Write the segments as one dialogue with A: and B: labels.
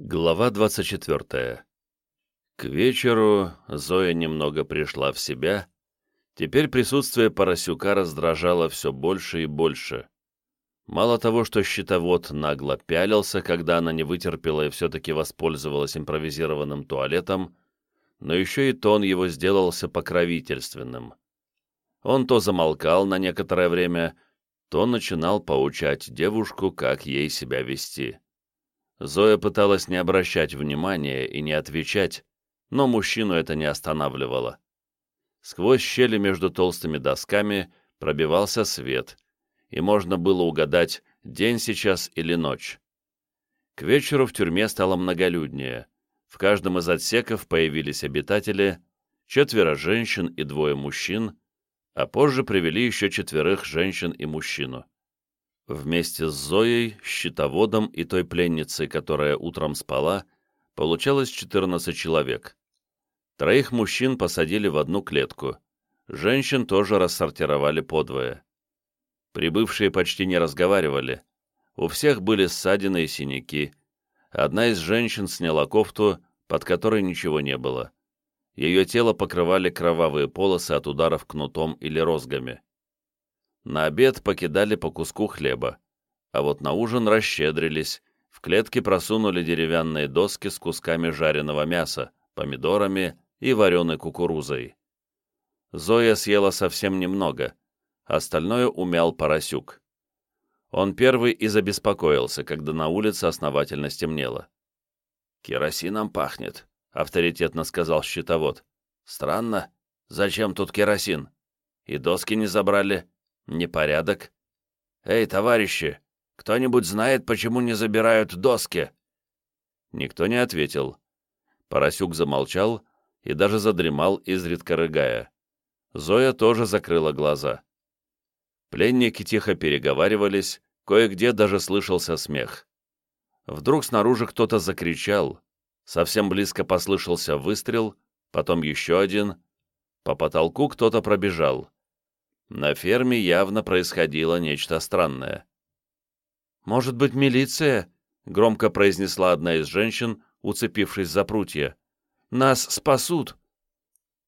A: Глава 24. К вечеру Зоя немного пришла в себя. Теперь присутствие Поросюка раздражало все больше и больше. Мало того, что щитовод нагло пялился, когда она не вытерпела и все-таки воспользовалась импровизированным туалетом, но еще и тон его сделался покровительственным. Он то замолкал на некоторое время, то начинал поучать девушку, как ей себя вести. Зоя пыталась не обращать внимания и не отвечать, но мужчину это не останавливало. Сквозь щели между толстыми досками пробивался свет, и можно было угадать, день сейчас или ночь. К вечеру в тюрьме стало многолюднее. В каждом из отсеков появились обитатели, четверо женщин и двое мужчин, а позже привели еще четверых женщин и мужчину. Вместе с Зоей, щитоводом и той пленницей, которая утром спала, получалось 14 человек. Троих мужчин посадили в одну клетку. Женщин тоже рассортировали подвое. Прибывшие почти не разговаривали. У всех были ссадины и синяки. Одна из женщин сняла кофту, под которой ничего не было. Ее тело покрывали кровавые полосы от ударов кнутом или розгами. На обед покидали по куску хлеба, а вот на ужин расщедрились, в клетки просунули деревянные доски с кусками жареного мяса, помидорами и вареной кукурузой. Зоя съела совсем немного, остальное умял поросюк. Он первый и забеспокоился, когда на улице основательно стемнело. «Керосином пахнет», — авторитетно сказал щитовод. «Странно. Зачем тут керосин? И доски не забрали. Непорядок. Эй, товарищи, кто-нибудь знает, почему не забирают доски? Никто не ответил. Поросюк замолчал и даже задремал, изредка рыгая. Зоя тоже закрыла глаза. Пленники тихо переговаривались, кое-где даже слышался смех. Вдруг снаружи кто-то закричал, совсем близко послышался выстрел, потом еще один. По потолку кто-то пробежал. На ферме явно происходило нечто странное. «Может быть, милиция?» — громко произнесла одна из женщин, уцепившись за прутья. «Нас спасут!»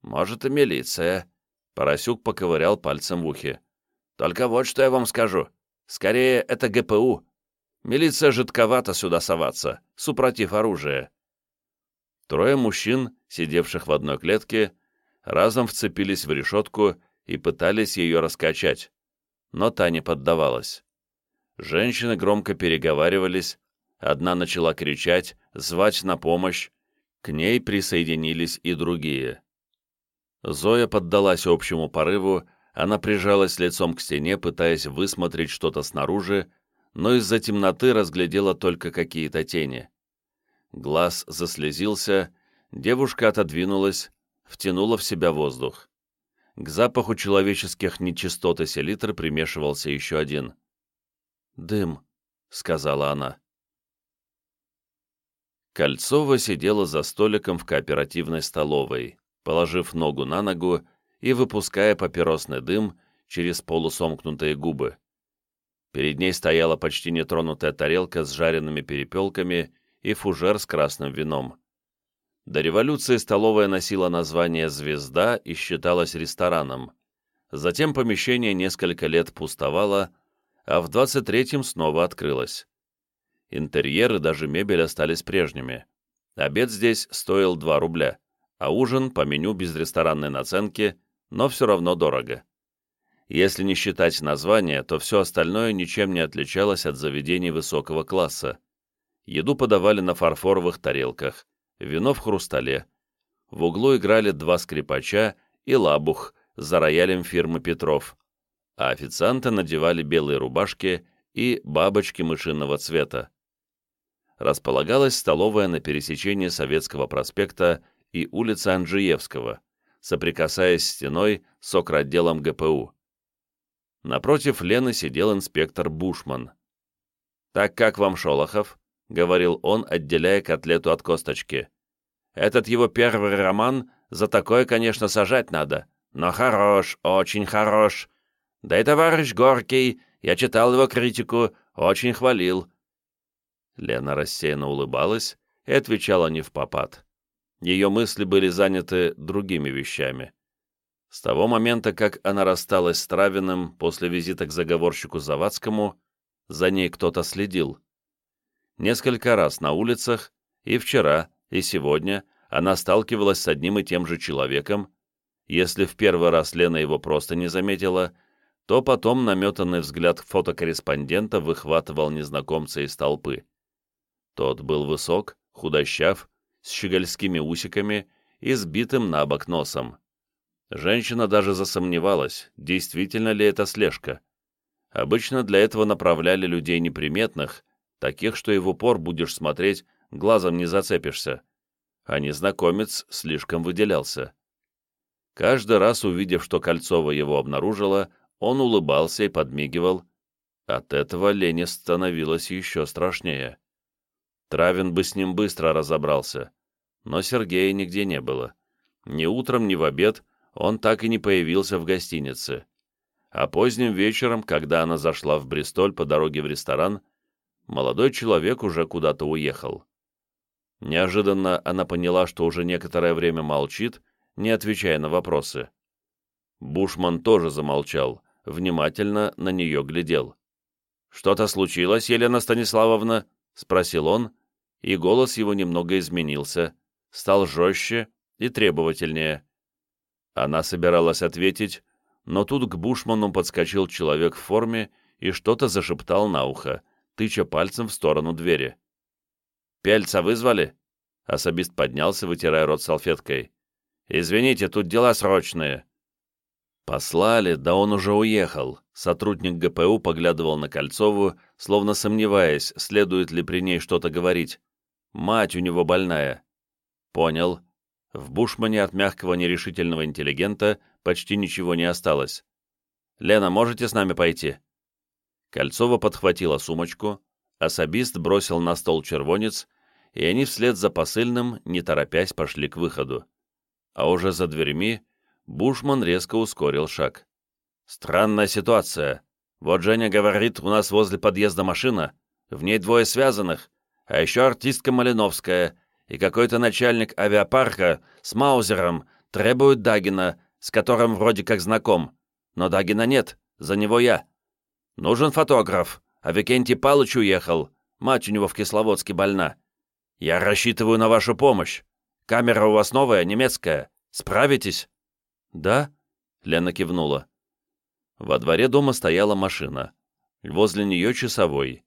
A: «Может, и милиция», — Поросюк поковырял пальцем в ухе. «Только вот что я вам скажу. Скорее, это ГПУ. Милиция жидковато сюда соваться, супротив оружия». Трое мужчин, сидевших в одной клетке, разом вцепились в решетку и пытались ее раскачать, но та не поддавалась. Женщины громко переговаривались, одна начала кричать, звать на помощь, к ней присоединились и другие. Зоя поддалась общему порыву, она прижалась лицом к стене, пытаясь высмотреть что-то снаружи, но из-за темноты разглядела только какие-то тени. Глаз заслезился, девушка отодвинулась, втянула в себя воздух. К запаху человеческих нечистот и селитры примешивался еще один. «Дым», — сказала она. Кольцова сидела за столиком в кооперативной столовой, положив ногу на ногу и выпуская папиросный дым через полусомкнутые губы. Перед ней стояла почти нетронутая тарелка с жареными перепелками и фужер с красным вином. До революции столовая носила название «Звезда» и считалась рестораном. Затем помещение несколько лет пустовало, а в 23-м снова открылось. Интерьеры, даже мебель остались прежними. Обед здесь стоил 2 рубля, а ужин по меню без ресторанной наценки, но все равно дорого. Если не считать название, то все остальное ничем не отличалось от заведений высокого класса. Еду подавали на фарфоровых тарелках, вино в хрустале. В углу играли два скрипача и лабух за роялем фирмы Петров, а официанты надевали белые рубашки и бабочки мышиного цвета. Располагалась столовая на пересечении Советского проспекта и улицы Анжиевского, соприкасаясь стеной с окротделом ГПУ. Напротив Лены сидел инспектор Бушман. «Так как вам, Шолохов?» — говорил он, отделяя котлету от косточки. «Этот его первый роман, за такое, конечно, сажать надо. Но хорош, очень хорош. Да и товарищ Горький, я читал его критику, очень хвалил». Лена рассеянно улыбалась и отвечала не в попад. Ее мысли были заняты другими вещами. С того момента, как она рассталась с Травиным после визита к заговорщику Завадскому, за ней кто-то следил. Несколько раз на улицах, и вчера, и сегодня, она сталкивалась с одним и тем же человеком. Если в первый раз Лена его просто не заметила, то потом наметанный взгляд фотокорреспондента выхватывал незнакомца из толпы. Тот был высок, худощав, с щегольскими усиками и сбитым на бок носом. Женщина даже засомневалась, действительно ли это слежка. Обычно для этого направляли людей неприметных, таких, что и в упор будешь смотреть, глазом не зацепишься. А незнакомец слишком выделялся. Каждый раз, увидев, что Кольцова его обнаружила, он улыбался и подмигивал. От этого Лене становилось еще страшнее. Травин бы с ним быстро разобрался, но Сергея нигде не было. Ни утром, ни в обед он так и не появился в гостинице. А поздним вечером, когда она зашла в Бристоль по дороге в ресторан, молодой человек уже куда-то уехал. Неожиданно она поняла, что уже некоторое время молчит, не отвечая на вопросы. Бушман тоже замолчал, внимательно на нее глядел. «Что-то случилось, Елена Станиславовна?» — спросил он, и голос его немного изменился, стал жестче и требовательнее. Она собиралась ответить, но тут к Бушману подскочил человек в форме и что-то зашептал на ухо, тыча пальцем в сторону двери. «Пельца вызвали?» Особист поднялся, вытирая рот салфеткой. «Извините, тут дела срочные». «Послали, да он уже уехал». Сотрудник ГПУ поглядывал на Кольцову, словно сомневаясь, следует ли при ней что-то говорить. Мать у него больная. Понял. В Бушмане от мягкого нерешительного интеллигента почти ничего не осталось. «Лена, можете с нами пойти?» Кольцова подхватила сумочку, особист бросил на стол червонец, и они вслед за посыльным, не торопясь, пошли к выходу. А уже за дверьми Бушман резко ускорил шаг. «Странная ситуация. Вот Женя говорит, у нас возле подъезда машина, в ней двое связанных, а еще артистка Малиновская и какой-то начальник авиапарка с Маузером требуют Дагина, с которым вроде как знаком. Но Дагина нет, за него я. Нужен фотограф, а Викентий Палыч уехал, мать у него в Кисловодске больна. Я рассчитываю на вашу помощь. Камера у вас новая, немецкая. Справитесь?» «Да?» — Лена кивнула. Во дворе дома стояла машина. Возле нее часовой.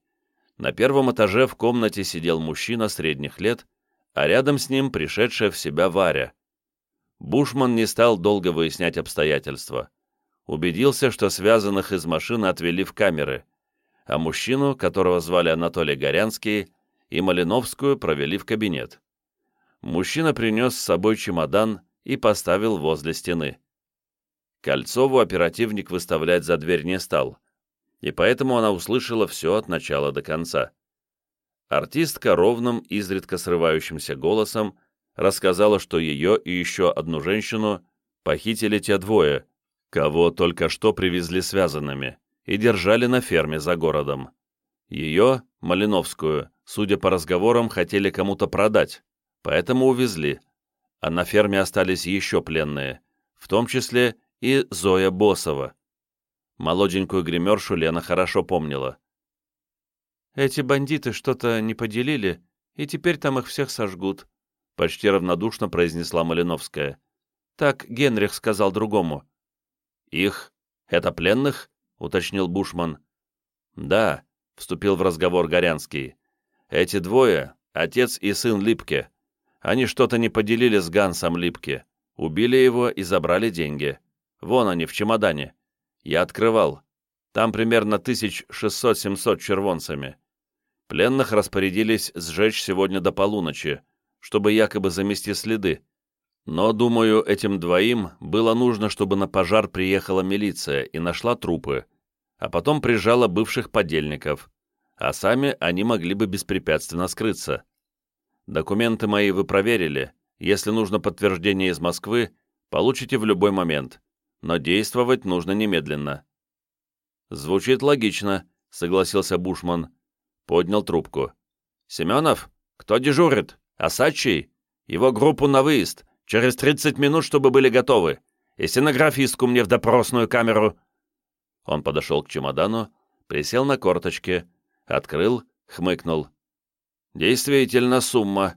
A: На первом этаже в комнате сидел мужчина средних лет, а рядом с ним пришедшая в себя Варя. Бушман не стал долго выяснять обстоятельства. Убедился, что связанных из машины отвели в камеры, а мужчину, которого звали Анатолий Горянский, и Малиновскую провели в кабинет. Мужчина принес с собой чемодан и поставил возле стены. Кольцову оперативник выставлять за дверь не стал, и поэтому она услышала все от начала до конца. Артистка ровным, изредка срывающимся голосом рассказала, что ее и еще одну женщину похитили те двое, кого только что привезли связанными, и держали на ферме за городом. Ее, Малиновскую, судя по разговорам, хотели кому-то продать, поэтому увезли, а на ферме остались еще пленные, в том числе и Зоя Босова. Молоденькую гримершу Лена хорошо помнила.
B: «Эти бандиты что-то не поделили, и теперь там их всех сожгут», — почти равнодушно произнесла Малиновская. Так Генрих сказал другому.
A: «Их? Это пленных?» — уточнил Бушман. «Да», — вступил в разговор Горянский. «Эти двое — отец и сын Липке. Они что-то не поделили с Гансом Липке. Убили его и забрали деньги. Вон они, в чемодане. Я открывал. Там примерно 1600-700 червонцами. Пленных распорядились сжечь сегодня до полуночи, чтобы якобы замести следы. Но, думаю, этим двоим было нужно, чтобы на пожар приехала милиция и нашла трупы, а потом прижала бывших подельников, а сами они могли бы беспрепятственно скрыться. Документы мои вы проверили, если нужно подтверждение из Москвы, получите в любой момент но действовать нужно немедленно. «Звучит логично», — согласился Бушман. Поднял трубку. «Семенов, кто дежурит? Асачий? Его группу на выезд. Через 30 минут, чтобы были готовы. И стенографистку мне в допросную камеру». Он подошел к чемодану, присел на корточки, открыл, хмыкнул. «Действительно сумма.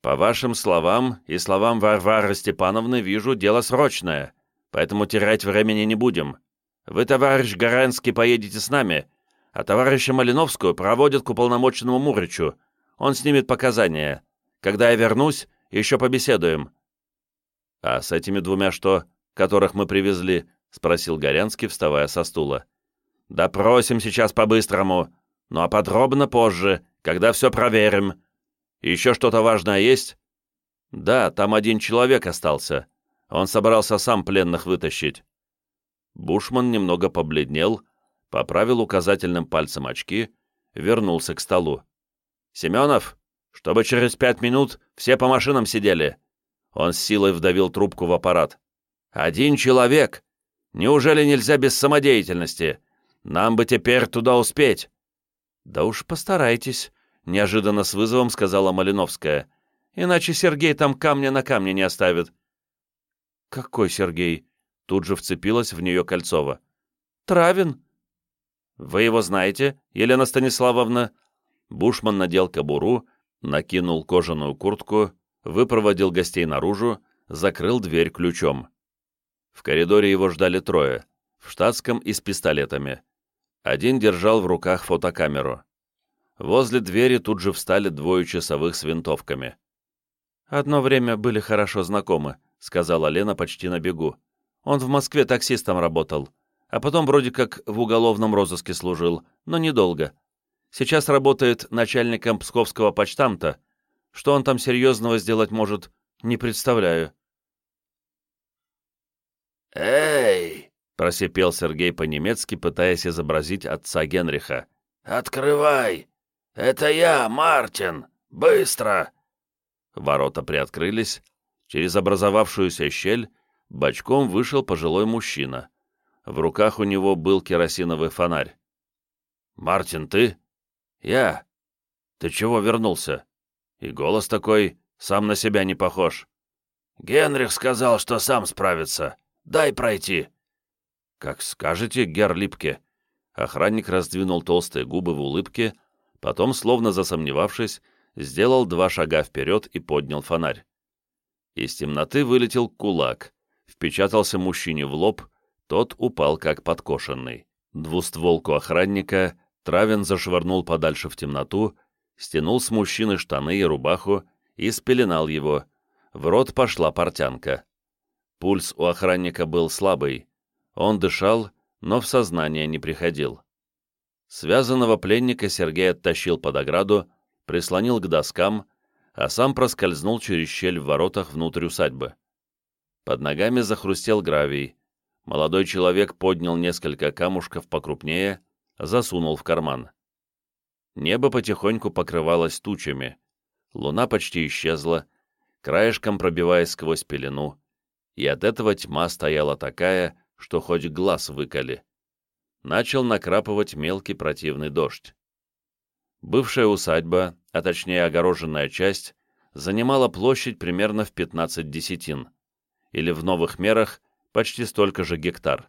A: По вашим словам и словам Варвары Степановны вижу дело срочное, поэтому терять времени не будем. Вы, товарищ Гаранский, поедете с нами, а товарища Малиновскую проводят к уполномоченному Муричу. Он снимет показания. Когда я вернусь, еще побеседуем». «А с этими двумя что, которых мы привезли?» — спросил Горянский, вставая со стула. «Допросим сейчас по-быстрому, ну а подробно позже, когда все проверим. Еще что-то важное есть?» «Да, там один человек остался. Он собрался сам пленных вытащить». Бушман немного побледнел, поправил указательным пальцем очки, вернулся к столу. «Семенов, чтобы через пять минут все по машинам сидели!» Он с силой вдавил трубку в аппарат. «Один человек! Неужели нельзя без самодеятельности? Нам бы теперь туда успеть!» «Да уж постарайтесь», — неожиданно с вызовом сказала Малиновская. «Иначе Сергей там камня на камне не оставит». «Какой Сергей?» — тут же вцепилась в нее Кольцова. «Травин», «Вы его знаете, Елена Станиславовна?» Бушман надел кобуру, накинул кожаную куртку, выпроводил гостей наружу, закрыл дверь ключом. В коридоре его ждали трое, в штатском и с пистолетами. Один держал в руках фотокамеру. Возле двери тут же встали двое часовых с винтовками. «Одно время были хорошо знакомы», — сказала Лена почти на бегу. «Он в Москве таксистом работал а потом вроде как в уголовном розыске служил, но недолго. Сейчас работает начальником псковского почтамта. Что он там серьезного сделать может, не представляю. «Эй!» — просипел Сергей по-немецки, пытаясь изобразить отца Генриха. «Открывай! Это я, Мартин! Быстро!»
B: Ворота приоткрылись. Через образовавшуюся щель бочком вышел пожилой мужчина. В руках у него был керосиновый фонарь. «Мартин, ты?» «Я. Ты чего вернулся?» И голос такой, сам на себя не похож.
A: «Генрих сказал, что сам справится. Дай пройти».
B: «Как скажете, гер Липке». Охранник раздвинул толстые губы в улыбке, потом, словно засомневавшись, сделал два шага вперед и поднял фонарь. Из темноты вылетел кулак, впечатался мужчине в лоб, тот упал как подкошенный. Двустволку охранника Травин зашвырнул подальше в темноту, стянул с мужчины штаны и рубаху и спеленал его. В рот пошла портянка. Пульс у охранника был слабый. Он дышал, но в сознание не приходил. Связанного пленника Сергей оттащил под ограду, прислонил к доскам, а сам проскользнул через щель в воротах внутрь усадьбы. Под ногами захрустел гравий, Молодой человек поднял несколько камушков покрупнее, засунул в карман. Небо потихоньку покрывалось тучами. Луна почти исчезла, краешком пробиваясь сквозь пелену, и от этого тьма стояла такая, что хоть глаз выколи. Начал накрапывать мелкий противный дождь. Бывшая усадьба, а точнее огороженная часть, занимала площадь примерно в 15 десятин, или в новых мерах почти столько же гектар.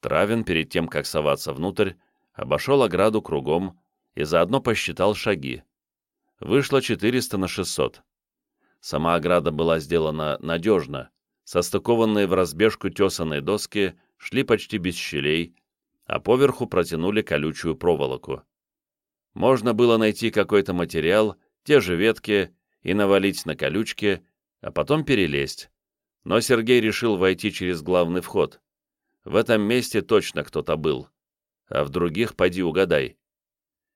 B: Травин, перед тем, как соваться внутрь, обошел ограду кругом и заодно посчитал шаги. Вышло 400 на 600. Сама ограда была сделана надежно, состыкованные в разбежку тесанные доски шли почти без щелей, а поверху протянули колючую проволоку. Можно было найти какой-то материал, те же ветки, и навалить на колючки, а потом перелезть. Но Сергей решил войти через главный вход. В этом месте точно кто-то был. А в других поди угадай.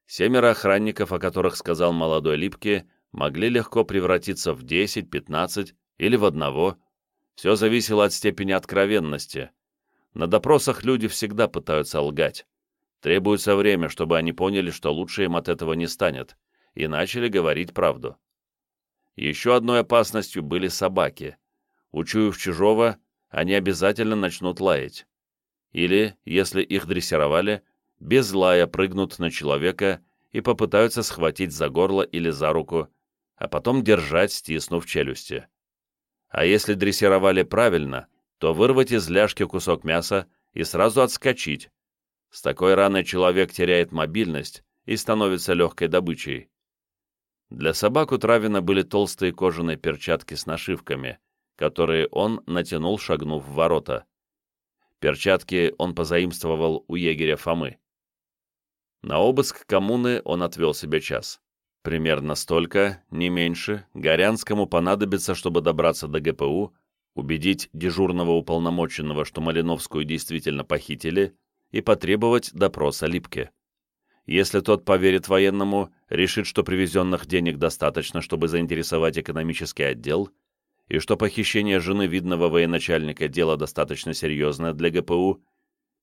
B: Семеро охранников, о которых сказал молодой Липке, могли легко превратиться в 10, 15 или в одного. Все зависело от степени откровенности. На допросах люди всегда пытаются лгать. Требуется время, чтобы они поняли, что лучше им от этого не станет, и начали говорить правду. Еще одной опасностью были собаки. Учуяв чужого, они обязательно начнут лаять. Или, если их дрессировали, без лая прыгнут на человека и попытаются схватить за горло или за руку,
A: а потом держать, стиснув челюсти. А если дрессировали правильно, то вырвать из ляжки кусок мяса и сразу отскочить. С такой раной человек теряет мобильность и становится легкой добычей. Для собак у Травина были толстые кожаные перчатки с нашивками, которые он натянул, шагнув в ворота. Перчатки он позаимствовал у егеря Фомы. На обыск коммуны он отвел себе час. Примерно столько, не меньше, Горянскому понадобится, чтобы добраться до ГПУ, убедить дежурного уполномоченного, что Малиновскую действительно похитили, и потребовать допроса Липке. Если тот поверит военному, решит, что привезенных денег достаточно, чтобы заинтересовать экономический отдел, и что похищение жены видного военачальника дело достаточно серьезное для ГПУ,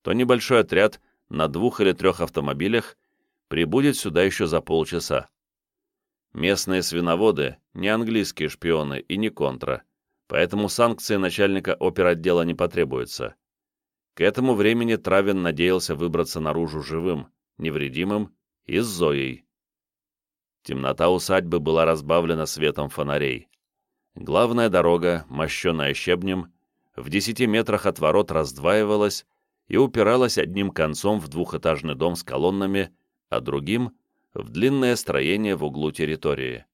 A: то небольшой отряд на двух или трех автомобилях прибудет сюда еще за полчаса. Местные свиноводы — не английские шпионы и не контра, поэтому санкции начальника оперотдела не потребуются. К этому времени Травин надеялся выбраться наружу живым, невредимым и с Зоей. Темнота усадьбы была разбавлена светом фонарей. Главная дорога, мощенная щебнем, в десяти метрах от ворот раздваивалась и упиралась одним концом в двухэтажный дом с колоннами, а другим в длинное строение в углу территории.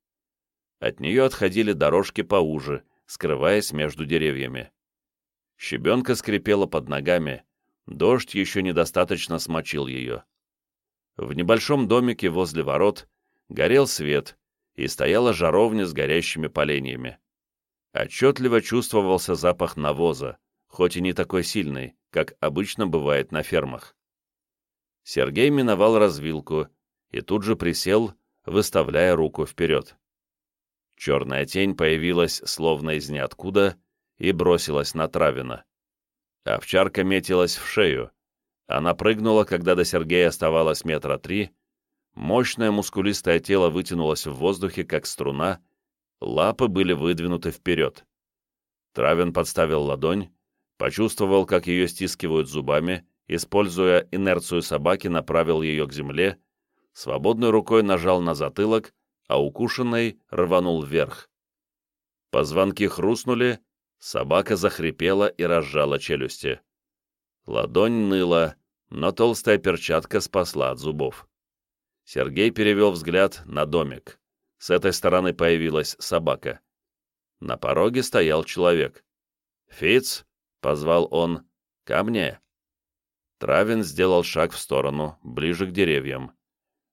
A: От нее отходили дорожки поуже, скрываясь между деревьями. Щебенка скрипела под ногами, дождь еще недостаточно смочил ее. В небольшом домике возле ворот горел свет, и стояла жаровня с горящими поленьями. Отчетливо чувствовался запах навоза, хоть и не такой сильный, как обычно бывает на фермах. Сергей миновал развилку и тут же присел, выставляя руку вперед. Черная тень появилась словно из ниоткуда и бросилась на Травина. Овчарка метилась в шею. Она прыгнула, когда до Сергея оставалось метра три. Мощное мускулистое тело вытянулось в воздухе, как струна, лапы были выдвинуты вперед. Травин подставил ладонь, почувствовал, как ее стискивают зубами, используя инерцию собаки, направил ее к земле свободной рукой нажал на затылок, а укушенный рванул вверх. Позвонки хрустнули, собака захрипела и разжала челюсти. Ладонь ныла, но толстая перчатка спасла от зубов. Сергей перевел взгляд на домик. С этой стороны появилась собака. На пороге стоял человек. «Фиц!» — позвал он. «Ко мне!» Травин сделал шаг в сторону, ближе к деревьям.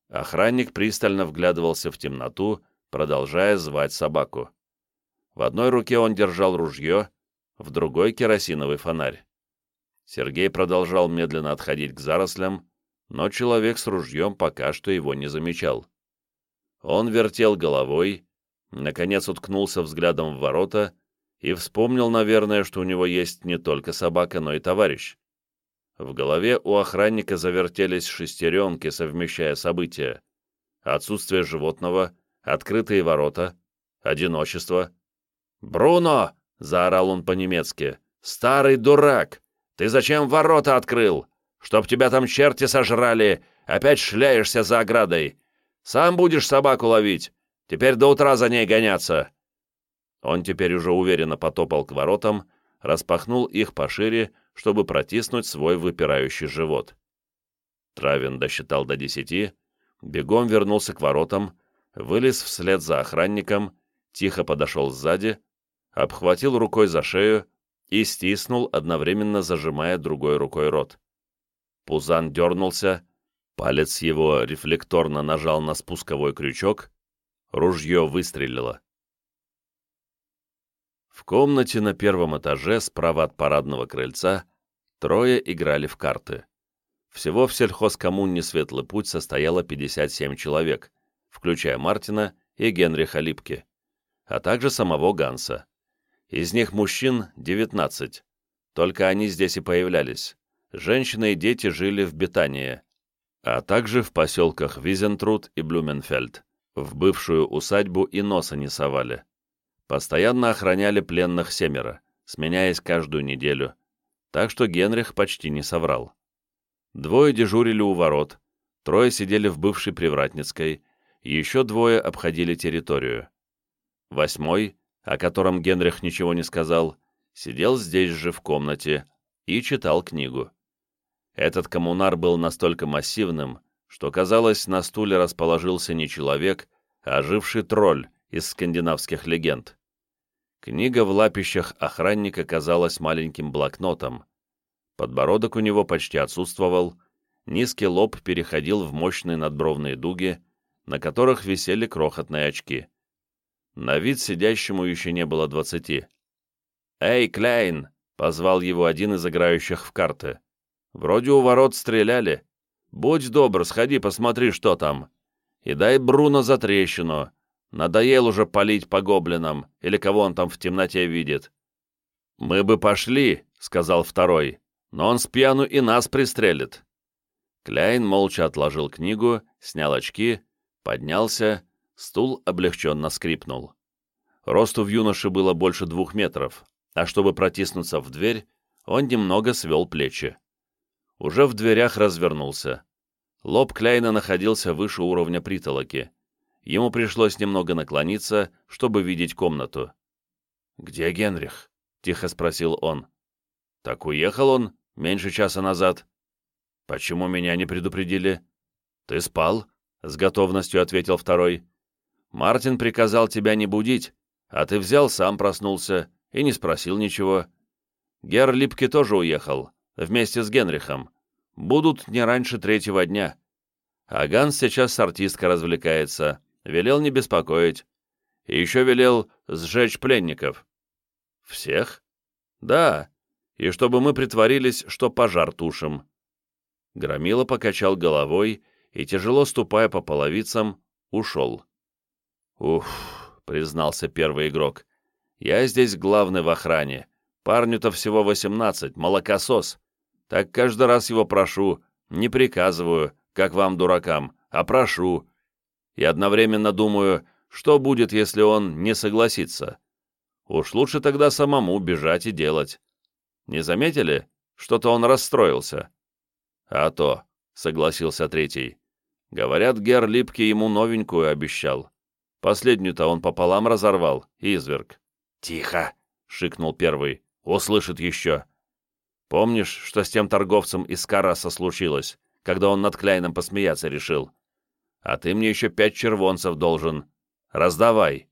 A: Охранник пристально вглядывался в темноту, продолжая звать собаку. В одной руке он держал ружье, в другой — керосиновый фонарь. Сергей продолжал медленно отходить к зарослям, но человек с ружьем пока что его не замечал. Он вертел головой, наконец уткнулся взглядом в ворота и вспомнил, наверное, что у него есть не только собака, но и товарищ. В голове у охранника завертелись шестеренки, совмещая события. Отсутствие животного, открытые ворота, одиночество. «Бруно!» — заорал он по-немецки. «Старый дурак! Ты зачем ворота открыл? Чтоб тебя там черти сожрали! Опять шляешься за оградой! Сам будешь собаку ловить! Теперь до утра за ней гоняться!» Он теперь уже уверенно потопал к воротам, распахнул их пошире, чтобы протиснуть свой выпирающий живот. Травин досчитал до десяти, бегом вернулся к воротам, вылез вслед за охранником, тихо подошел сзади, обхватил рукой за шею и стиснул, одновременно зажимая другой рукой рот. Пузан дернулся, палец его рефлекторно нажал на спусковой крючок, ружье выстрелило. В комнате на первом этаже, справа от парадного крыльца, трое играли в карты. Всего в сельхозкоммуне «Светлый путь» состояло 57 человек, включая Мартина и Генриха Липки, а также самого Ганса. Из них мужчин 19, только они здесь и появлялись. Женщины и дети жили в Бетании, а также в поселках Визентруд и Блюменфельд. В бывшую усадьбу и носа не совали. Постоянно охраняли пленных семеро, сменяясь каждую неделю, так что Генрих почти не соврал. Двое дежурили у ворот, трое сидели в бывшей Привратницкой, еще двое обходили территорию. Восьмой, о котором Генрих ничего не сказал, сидел здесь же в комнате и читал книгу. Этот коммунар был настолько массивным, что, казалось, на стуле расположился не человек, а оживший тролль из скандинавских легенд. Книга в лапищах охранника казалась маленьким блокнотом. Подбородок у него почти отсутствовал, низкий лоб переходил в мощные надбровные дуги, на которых висели крохотные очки. На вид сидящему еще не было двадцати. «Эй, Кляйн!» — позвал его один из играющих в карты. «Вроде у ворот стреляли. Будь добр, сходи, посмотри, что там. И дай Бруно за трещину. Надоел уже палить по гоблинам, или кого он там в темноте видит». «Мы бы пошли», — сказал второй, — «но он с пьяну и нас пристрелит». Кляйн молча отложил книгу, снял очки, поднялся, стул облегченно скрипнул. Росту в юноше было больше двух метров, а чтобы протиснуться в дверь, он немного свел плечи. Уже в дверях развернулся. Лоб Кляйна находился выше уровня притолоки. Ему пришлось немного наклониться, чтобы видеть комнату. «Где Генрих?» — тихо спросил он. «Так уехал он меньше часа назад». «Почему меня не предупредили?» «Ты спал?» — с готовностью ответил второй. «Мартин приказал тебя не будить, а ты взял, сам проснулся и не спросил ничего. Гер Липке тоже уехал, вместе с Генрихом. Будут не раньше третьего дня. А Ганс сейчас с артисткой развлекается, велел не беспокоить. И еще велел сжечь пленников. Всех? Да, и чтобы мы притворились, что пожар тушим. Громила покачал головой и, тяжело ступая по половицам, ушел. «Уф», — признался первый игрок, я здесь главный в охране. Парню-то всего восемнадцать, молокосос. Так каждый раз его прошу, не приказываю, как вам, дуракам, а прошу. И одновременно думаю, что будет, если он не согласится. Уж лучше тогда самому бежать и делать. Не заметили? Что-то он расстроился. А то, согласился третий. Говорят, Гер Липке ему новенькую обещал. Последнюю-то он пополам разорвал, изверг. «Тихо!» — шикнул первый. «Услышит еще!» «Помнишь, что с тем торговцем из Караса случилось, когда он над Кляйном посмеяться решил? А ты мне еще пять червонцев должен. Раздавай!»